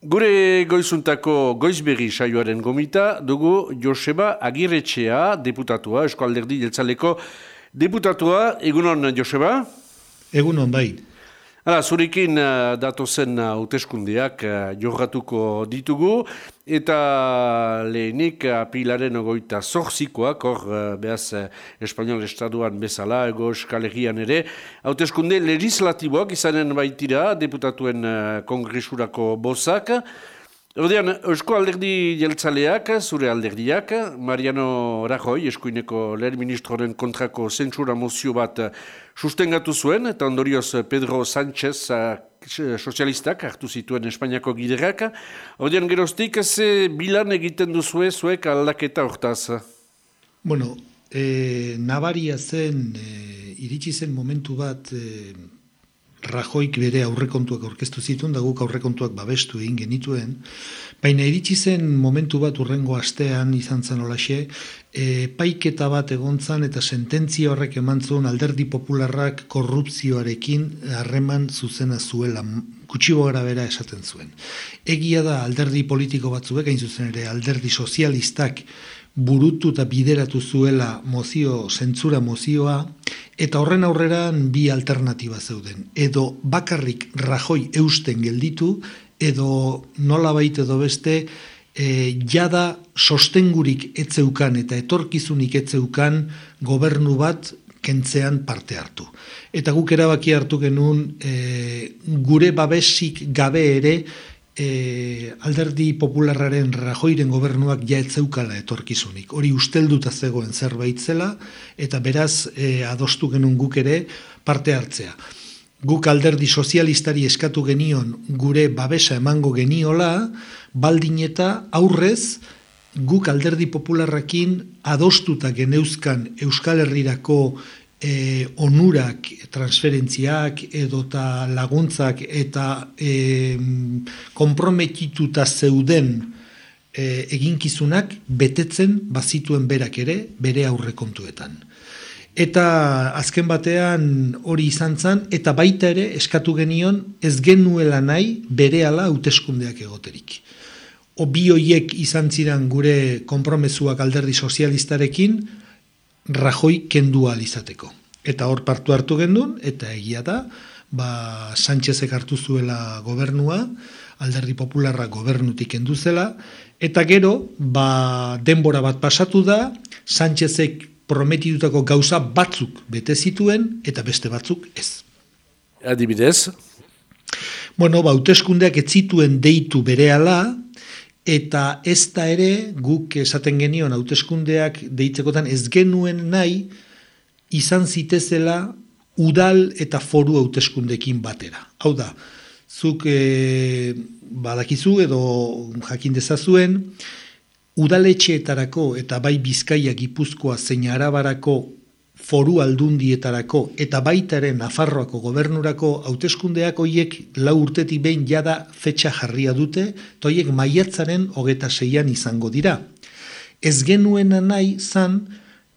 Gure goizuntako goizberri saioaren gomita dugu Joseba Agirretxea, deputatua, eskualderdi jeltzaleko deputatua. Egunon, Joseba? Egunon, bai. Hala, zurekin uh, datozen hauteskundeak uh, jorratuko ditugu, eta lehenik apilaren ogoita zorzikoak, hor behaz Espainiol Estaduan bezala, ego eskalegian ere, hauteskunde legislatiboak izanen baitira deputatuen kongresurako bozak, Ordean, Eusko alderdi jeltzaleak, zure alderdiak, Mariano Rajoy, eskuineko lehen ministroren kontrako zentsura mozio bat sustengatu zuen, eta ondorioz Pedro Sánchez sozialistak hartu zituen Espainiako giderak. Ordean, geroztik, ze bilan egiten duzue zuek aldaketa hortaz? Bueno, e, nabaria zen, e, iritsi zen momentu bat, e, Rajoik bere aurrekontuak aurkeztu zituen, da guk aurrekontuak babestu egin genituen, baina iritsi zen momentu bat urrengo astean izan zen olaxe, e, paiketa bat egontzan eta sententzia horrek eman zuen alderdi popularrak korrupzioarekin harreman zuzena zuela, kutsibo gara bera esaten zuen. Egia da alderdi politiko batzuek, hain zuzen ere alderdi sozialistak burutu eta bideratu zuela mozio, zentzura mozioa, Eta horren aurreran bi alternatiba zeuden. Edo bakarrik rajoi eusten gelditu, edo nola baita edo beste, e, jada sostengurik etzeukan eta etorkizunik etzeukan gobernu bat kentzean parte hartu. Eta guk erabaki hartu genuen e, gure babesik gabe ere e, alderdi popularraren rajoiren gobernuak ja etzeukala etorkizunik. Hori ustelduta zegoen zerbait zela, eta beraz e, adostu genuen guk ere parte hartzea. Guk alderdi sozialistari eskatu genion gure babesa emango geniola, baldin eta aurrez, guk alderdi popularrakin adostuta geneuzkan Euskal Herrirako e, onurak, transferentziak edota laguntzak eta e, komprometituta zeuden e, eginkizunak betetzen bazituen berak ere bere aurrekontuetan. Eta azken batean hori izan zen, eta baita ere eskatu genion ez genuela nahi bere ala hauteskundeak egoterik. O bi hoiek izan ziren gure konpromesuak alderdi sozialistarekin, rajoi kendua alizateko. Eta hor partu hartu gendun, eta egia da, ba, Sánchezek hartu zuela gobernua, alderdi popularra gobernutik kendu zela, eta gero, ba, denbora bat pasatu da, Sánchezek prometitutako gauza batzuk bete zituen, eta beste batzuk ez. Adibidez? Bueno, ba, uteskundeak ez zituen deitu berehala, eta ez da ere, guk esaten genion, hauteskundeak deitzekotan ez genuen nahi, izan zitezela udal eta foru hauteskundekin batera. Hau da, zuk e, badakizu edo jakin dezazuen, udaletxeetarako eta bai bizkaia gipuzkoa zein arabarako foru aldundietarako eta baitaren Nafarroako gobernurako hauteskundeak hoiek lau urtetik behin jada fetxa jarria dute, toiek maiatzaren hogeta zeian izango dira. Ez genuena nahi zan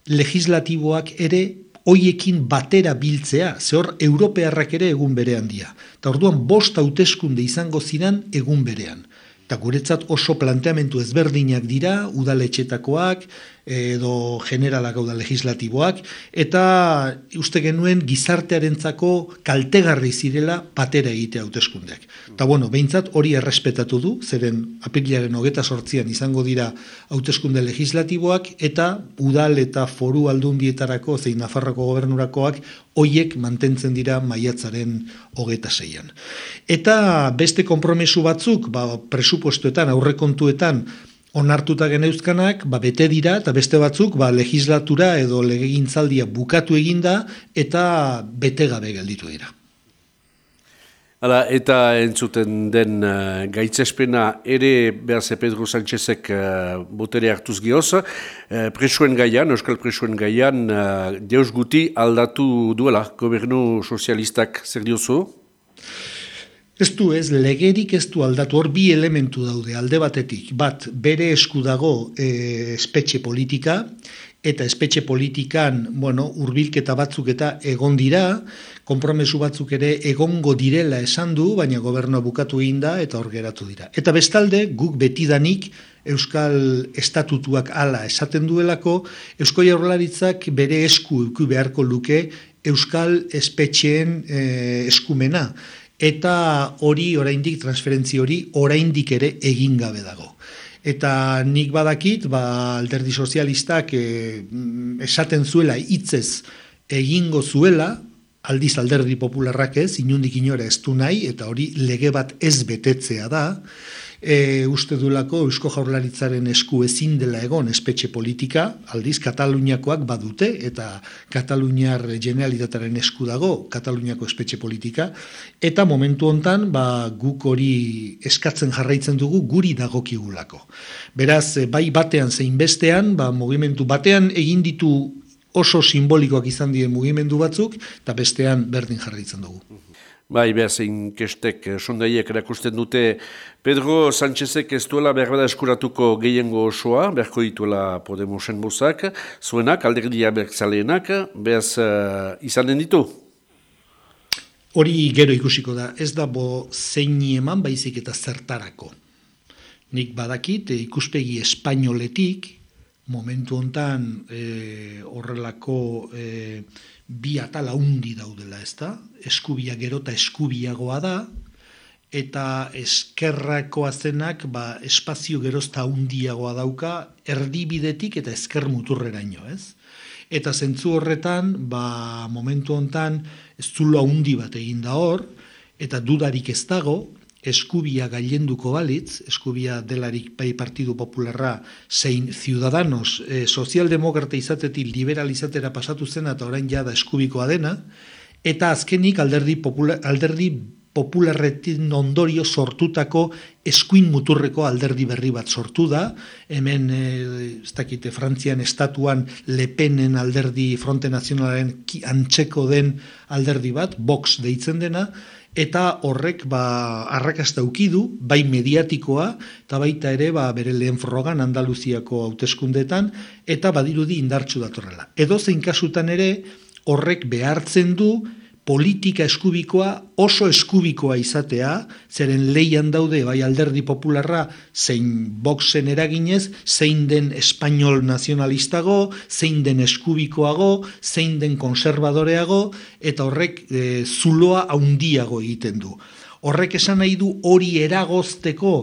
legislatiboak ere hoiekin batera biltzea, ze hor europearrak ere egun berean dia. Eta orduan bost hauteskunde izango zinan egun berean. Eta guretzat oso planteamentu ezberdinak dira, udaletxetakoak, edo generalak hau da legislatiboak, eta uste genuen gizartearentzako kaltegarri zirela patera egite hauteskundeak. Eta bueno, behintzat hori errespetatu du, zeren apikliaren hogeta sortzian izango dira hauteskunde legislatiboak, eta udal eta foru aldundietarako, zein Nafarroko gobernurakoak, hoiek mantentzen dira maiatzaren hogeta zeian. Eta beste konpromesu batzuk, ba, presupuestoetan, aurrekontuetan, onartuta geneuzkanak, ba, bete dira, eta beste batzuk, ba, legislatura edo legegintzaldia bukatu eginda, eta bete gabe gelditu dira. Hala, eta entzuten den uh, gaitzespena ere behaz Pedro Sánchezek uh, botere hartuz gioz, uh, presuen gaian, Euskal presuen gaian, uh, deus guti aldatu duela, gobernu sozialistak zer diozu? Ez du ez, legerik ez du aldatu, hor bi elementu daude alde batetik, bat bere esku dago e, espetxe politika, eta espetxe politikan, bueno, urbilketa batzuk eta egon dira, konpromesu batzuk ere egongo direla esan du, baina gobernua bukatu egin da eta hor geratu dira. Eta bestalde, guk betidanik Euskal Estatutuak ala esaten duelako, Eusko Jaurlaritzak bere esku euku beharko luke Euskal Espetxeen eh, eskumena. Eta hori, oraindik transferentzi hori, oraindik ere egin gabe dago. Eta nik badakit, ba, alderdi sozialistak e, esaten zuela hitzez egingo zuela, aldiz alderdi popularrak ez, inundik inora ez du nahi, eta hori lege bat ez betetzea da, e, uste dulako Eusko Jaurlaritzaren esku ezin dela egon espetxe politika, aldiz Kataluniakoak badute, eta Kataluniar generalitataren esku dago Kataluniako espetxe politika, eta momentu hontan ba, guk hori eskatzen jarraitzen dugu guri dagokigulako. Beraz, bai batean zein bestean, ba, mugimendu batean egin ditu oso simbolikoak izan dien mugimendu batzuk, eta bestean berdin jarraitzen dugu. Bai, behar zein kestek eh, sondaiek erakusten dute Pedro Sánchezek ez duela berbada eskuratuko gehiengo osoa, beharko dituela Podemosen bozak, zuenak, alderdia berkzaleenak, behaz uh, izanen ditu? Hori gero ikusiko da, ez da bo zein eman baizik eta zertarako. Nik badakit, ikuspegi espainoletik, momentu hontan e, horrelako... E, bi atala undi daudela, ez da? Eskubia gerota eskubiagoa da, eta eskerrako azenak ba, espazio gerozta undiagoa dauka erdibidetik eta esker muturreraino, ez? Eta zentzu horretan, ba, momentu hontan, zulo undi bat egin da hor, eta dudarik ez dago, eskubia gailenduko balitz, eskubia delarik bai Partidu Popularra zein Ciudadanos e, sozialdemokrata izatetik liberalizatera pasatu zen eta orain jada eskubikoa dena, eta azkenik alderdi, popular, alderdi popularretin ondorio sortutako eskuin muturreko alderdi berri bat sortu da, hemen, e, ez dakite, Frantzian estatuan Lepenen alderdi Fronte Nazionalaren antzeko den alderdi bat, Vox deitzen dena, eta horrek ba arrakasta ukidu bai mediatikoa eta baita ere ba bere lehen frogan Andaluziako hauteskundetan eta badirudi indartsu datorrela. Edo zein kasutan ere horrek behartzen du politika eskubikoa oso eskubikoa izatea, zeren leian daude bai alderdi popularra zein boxen eraginez, zein den espainol nazionalistago, zein den eskubikoago, zein den konservadoreago, eta horrek e, zuloa haundiago egiten du. Horrek esan nahi du hori eragozteko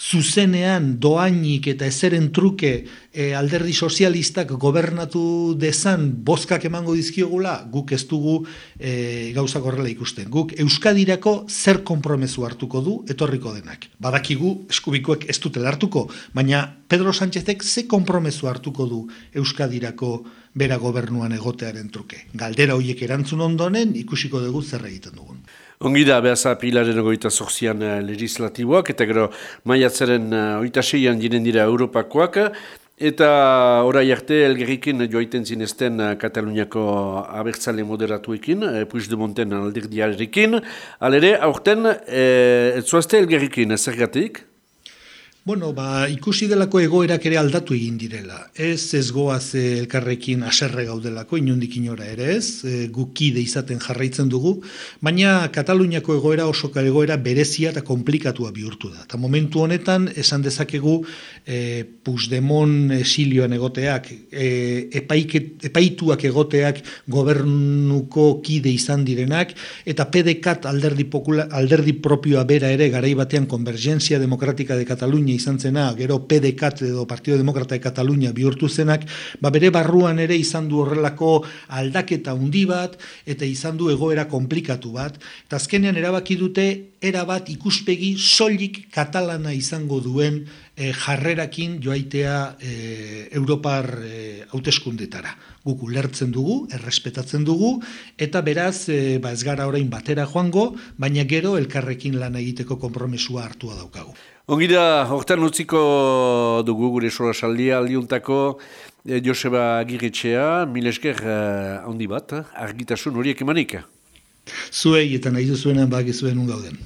zuzenean doainik eta ezeren truke e, alderdi sozialistak gobernatu dezan bozkak emango dizkiogula, guk ez dugu e, gauzak horrela ikusten. Guk Euskadirako zer konpromezu hartuko du etorriko denak. Badakigu eskubikoek ez dutela hartuko, baina Pedro Sánchezek ze konpromezu hartuko du Euskadirako bera gobernuan egotearen truke. Galdera horiek erantzun ondonen ikusiko dugu zer egiten dugun. Ongi da, behaza pilaren ogoita zorzian uh, legislatiboak, eta gero maiatzaren uh, oita seian diren dira Europakoak, eta orai arte elgerrikin joaiten zinezten uh, Kataluniako abertzale moderatuekin, uh, Puig de Monten aldirdiarekin, alere, aurten, uh, etzuazte elgerrikin, zergatik? Bueno, ba, ikusi delako egoerak ere aldatu egin direla. Ez ez goaz elkarrekin aserre gaudelako, inundik inora ere ez, e, gukide izaten jarraitzen dugu, baina Kataluniako egoera oso egoera berezia eta komplikatua bihurtu da. Eta momentu honetan, esan dezakegu e, Pusdemon esilioan egoteak, e, epaituak egoteak gobernuko kide izan direnak, eta PDK alderdi, popula, alderdi propioa bera ere garaibatean konvergentzia demokratika de Katalunia izan zena, gero PDK edo Partido Demokrata de Katalunia bihurtu zenak, ba bere barruan ere izan du horrelako aldaketa handi bat, eta izan du egoera komplikatu bat, eta azkenean erabaki dute, erabat ikuspegi soilik katalana izango duen e, jarrerakin joaitea e, Europar e. Guk ulertzen dugu, errespetatzen dugu, eta beraz, e, ba ez gara orain batera joango, baina gero elkarrekin lan egiteko konpromesua hartua daukagu. Ongi da, hortan utziko dugu gure sola saldia aldiuntako eh, Joseba Agiritxea, milesker handi bat, argitasun horiek emanik. Zuei eta nahi duzuenan baki zuen ungauden.